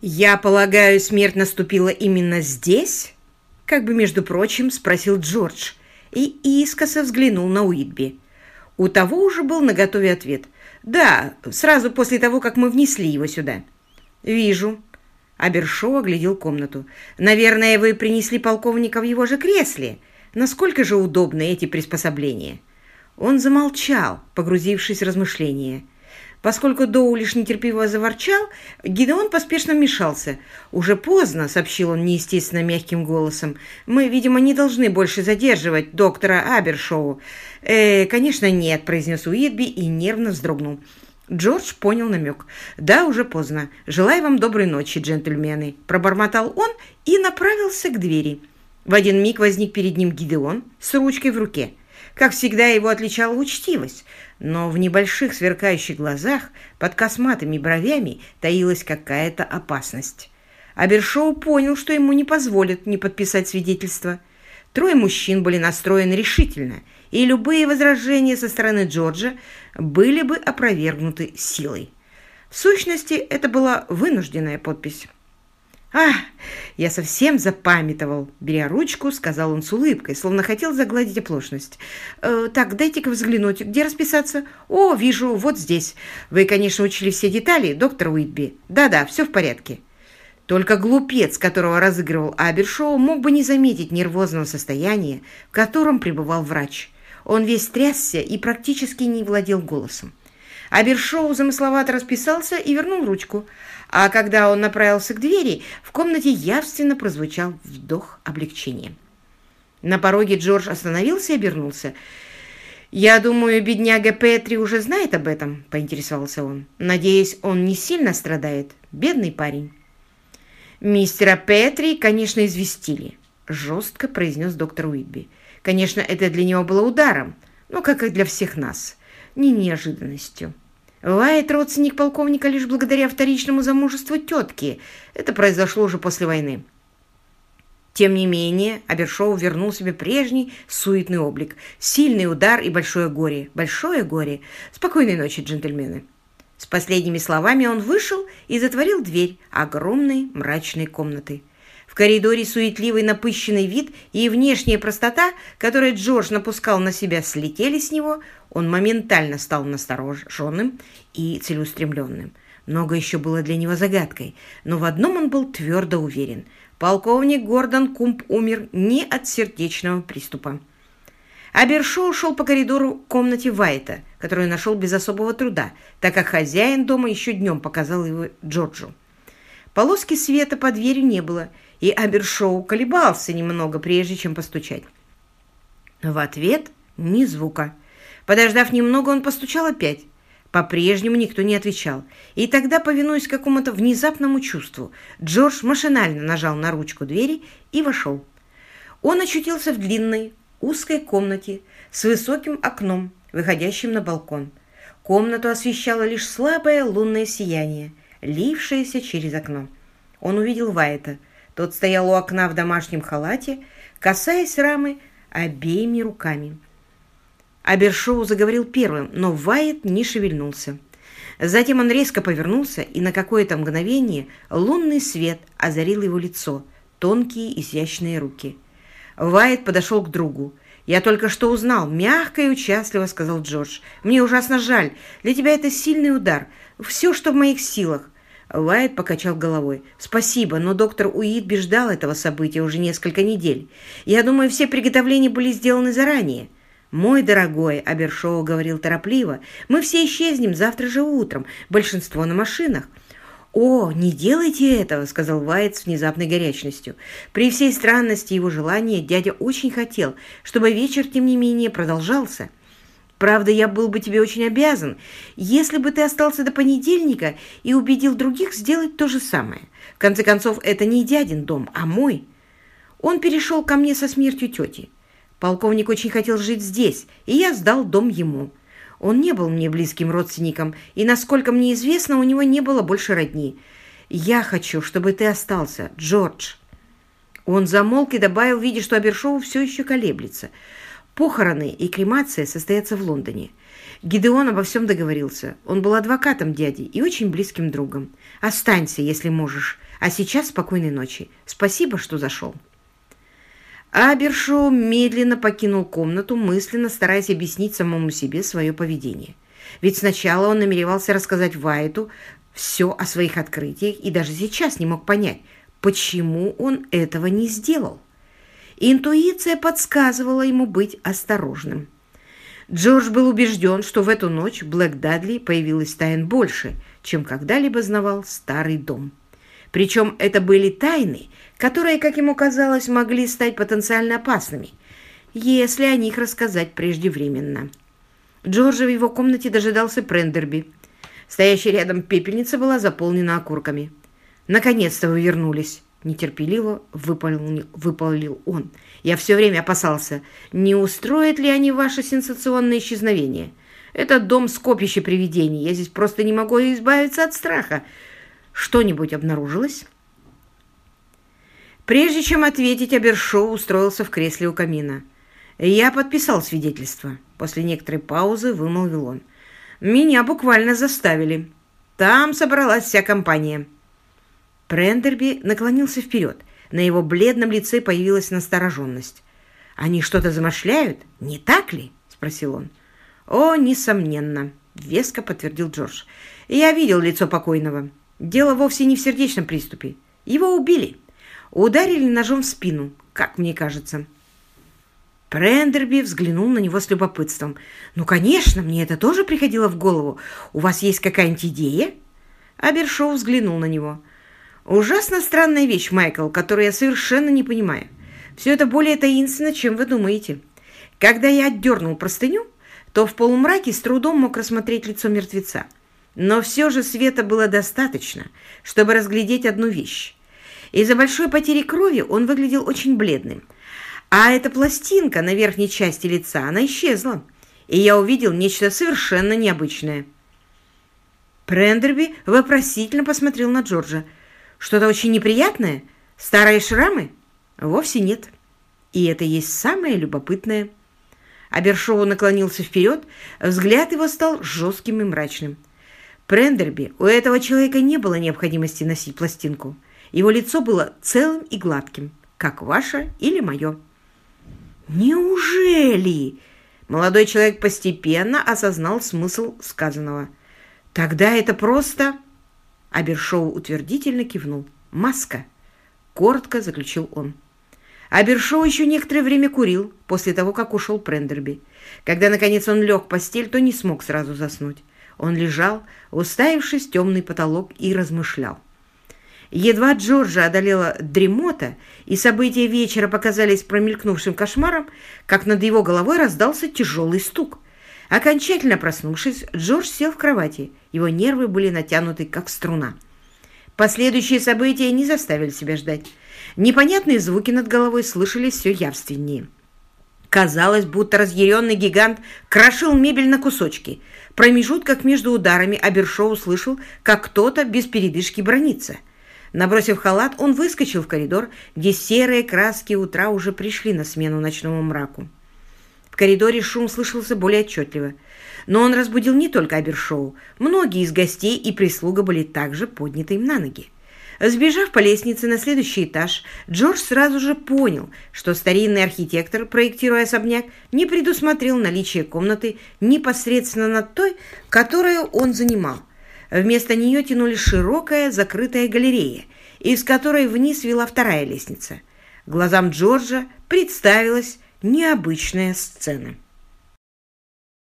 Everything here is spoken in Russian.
«Я полагаю, смерть наступила именно здесь?» Как бы, между прочим, спросил Джордж и искоса взглянул на Уитби. У того уже был наготове ответ. «Да, сразу после того, как мы внесли его сюда». «Вижу». Абершоу оглядел комнату. «Наверное, вы принесли полковника в его же кресле. Насколько же удобны эти приспособления?» Он замолчал, погрузившись в размышления. Поскольку Доу лишь нетерпеливо заворчал, Гидеон поспешно вмешался. «Уже поздно», — сообщил он неестественно мягким голосом. «Мы, видимо, не должны больше задерживать доктора Абершоу». «Э, конечно, нет», — произнес Уитби и нервно вздрогнул. Джордж понял намек. «Да, уже поздно. Желаю вам доброй ночи, джентльмены», — пробормотал он и направился к двери. В один миг возник перед ним Гидеон с ручкой в руке. Как всегда, его отличала учтивость, но в небольших сверкающих глазах под косматыми бровями таилась какая-то опасность. Абершоу понял, что ему не позволят не подписать свидетельство. Трое мужчин были настроены решительно, и любые возражения со стороны Джорджа были бы опровергнуты силой. В сущности, это была вынужденная подпись. «А, я совсем запамятовал!» Беря ручку, сказал он с улыбкой, словно хотел загладить оплошность. «Э, «Так, дайте-ка взглянуть. Где расписаться?» «О, вижу, вот здесь. Вы, конечно, учили все детали, доктор Уитби. Да-да, все в порядке». Только глупец, которого разыгрывал Абершоу, мог бы не заметить нервозного состояния, в котором пребывал врач. Он весь трясся и практически не владел голосом. Абершоу замысловато расписался и вернул ручку, а когда он направился к двери, в комнате явственно прозвучал вдох облегчения. На пороге Джордж остановился и обернулся. «Я думаю, бедняга Петри уже знает об этом», — поинтересовался он. «Надеюсь, он не сильно страдает. Бедный парень». «Мистера Петри, конечно, известили», — жестко произнес доктор Уитби. «Конечно, это для него было ударом, но, как и для всех нас, не неожиданностью». Лайт родственник полковника лишь благодаря вторичному замужеству тетки. Это произошло уже после войны. Тем не менее, Абершоу вернул себе прежний суетный облик. Сильный удар и большое горе. Большое горе. Спокойной ночи, джентльмены. С последними словами он вышел и затворил дверь огромной мрачной комнаты коридоре суетливый напыщенный вид и внешняя простота, которые Джордж напускал на себя, слетели с него, он моментально стал настороженным и целеустремленным. Много еще было для него загадкой, но в одном он был твердо уверен. Полковник Гордон Кумп умер не от сердечного приступа. Абершоу шел по коридору к комнате Вайта, которую нашел без особого труда, так как хозяин дома еще днем показал его Джорджу. Полоски света под дверью не было, и Абершоу колебался немного, прежде чем постучать. В ответ ни звука. Подождав немного, он постучал опять. По-прежнему никто не отвечал. И тогда, повинуясь какому-то внезапному чувству, Джордж машинально нажал на ручку двери и вошел. Он очутился в длинной, узкой комнате с высоким окном, выходящим на балкон. Комнату освещало лишь слабое лунное сияние, лившееся через окно. Он увидел Вайта, тот стоял у окна в домашнем халате, касаясь рамы обеими руками. Абершоу заговорил первым, но Вайет не шевельнулся. Затем он резко повернулся, и на какое-то мгновение лунный свет озарил его лицо, тонкие изящные руки. Вайет подошел к другу. «Я только что узнал», — мягко и участливо сказал Джордж. «Мне ужасно жаль. Для тебя это сильный удар. Все, что в моих силах. Уайт покачал головой. «Спасибо, но доктор Уитби ждал этого события уже несколько недель. Я думаю, все приготовления были сделаны заранее». «Мой дорогой», — Абершоу говорил торопливо, — «мы все исчезнем завтра же утром, большинство на машинах». «О, не делайте этого», — сказал Уайт с внезапной горячностью. При всей странности его желания дядя очень хотел, чтобы вечер, тем не менее, продолжался. Правда, я был бы тебе очень обязан, если бы ты остался до понедельника и убедил других сделать то же самое. В конце концов, это не дядин дом, а мой. Он перешел ко мне со смертью тети. Полковник очень хотел жить здесь, и я сдал дом ему. Он не был мне близким родственником, и, насколько мне известно, у него не было больше родни. Я хочу, чтобы ты остался, Джордж. Он замолк и добавил, видя, что Абершоу все еще колеблется – Похороны и кремация состоятся в Лондоне. Гидеон обо всем договорился. Он был адвокатом дяди и очень близким другом. Останься, если можешь. А сейчас спокойной ночи. Спасибо, что зашел». Абершоу медленно покинул комнату, мысленно стараясь объяснить самому себе свое поведение. Ведь сначала он намеревался рассказать Вайту все о своих открытиях и даже сейчас не мог понять, почему он этого не сделал. Интуиция подсказывала ему быть осторожным. Джордж был убежден, что в эту ночь Блэк Дадли появилась тайн больше, чем когда-либо знавал старый дом. Причем это были тайны, которые, как ему казалось, могли стать потенциально опасными, если о них рассказать преждевременно. Джорджа в его комнате дожидался Прендерби. Стоящая рядом пепельница была заполнена окурками. «Наконец-то вы вернулись!» – нетерпеливо выпалил, выпалил он. «Я все время опасался, не устроят ли они ваше сенсационное исчезновение. Этот дом – скопище привидений. Я здесь просто не могу избавиться от страха. Что-нибудь обнаружилось?» Прежде чем ответить, Абершоу устроился в кресле у камина. «Я подписал свидетельство», — после некоторой паузы вымолвил он. «Меня буквально заставили. Там собралась вся компания». Прендерби наклонился вперед. На его бледном лице появилась настороженность. «Они что-то замышляют, не так ли?» — спросил он. «О, несомненно», — веско подтвердил Джордж. «Я видел лицо покойного. Дело вовсе не в сердечном приступе. Его убили». Ударили ножом в спину, как мне кажется. Прендерби взглянул на него с любопытством. «Ну, конечно, мне это тоже приходило в голову. У вас есть какая-нибудь идея?» Абершоу взглянул на него. «Ужасно странная вещь, Майкл, которую я совершенно не понимаю. Все это более таинственно, чем вы думаете. Когда я отдернул простыню, то в полумраке с трудом мог рассмотреть лицо мертвеца. Но все же света было достаточно, чтобы разглядеть одну вещь. Из-за большой потери крови он выглядел очень бледным. А эта пластинка на верхней части лица, она исчезла. И я увидел нечто совершенно необычное. Прендерби вопросительно посмотрел на Джорджа. «Что-то очень неприятное? Старые шрамы?» «Вовсе нет. И это есть самое любопытное». Абершоу наклонился вперед, взгляд его стал жестким и мрачным. «Прендерби, у этого человека не было необходимости носить пластинку. Его лицо было целым и гладким, как ваше или мое. «Неужели?» Молодой человек постепенно осознал смысл сказанного. «Тогда это просто...» Абершоу утвердительно кивнул. «Маска!» Коротко заключил он. Абершоу еще некоторое время курил после того, как ушел Прендерби. Когда, наконец, он лег в постель, то не смог сразу заснуть. Он лежал, уставившись в темный потолок, и размышлял. Едва Джорджа одолела дремота, и события вечера показались промелькнувшим кошмаром, как над его головой раздался тяжелый стук. Окончательно проснувшись, Джордж сел в кровати. Его нервы были натянуты, как струна. Последующие события не заставили себя ждать. Непонятные звуки над головой слышались все явственнее. Казалось, будто разъяренный гигант крошил мебель на кусочки. В промежутках между ударами Абершоу услышал, как кто-то без передышки бронится – Набросив халат, он выскочил в коридор, где серые краски утра уже пришли на смену ночному мраку. В коридоре шум слышался более отчетливо. Но он разбудил не только Абершоу. Многие из гостей и прислуга были также подняты им на ноги. Сбежав по лестнице на следующий этаж, Джордж сразу же понял, что старинный архитектор, проектируя особняк, не предусмотрел наличие комнаты непосредственно над той, которую он занимал – Вместо нее тянули широкая закрытая галерея, из которой вниз вела вторая лестница. Глазам Джорджа представилась необычная сцена.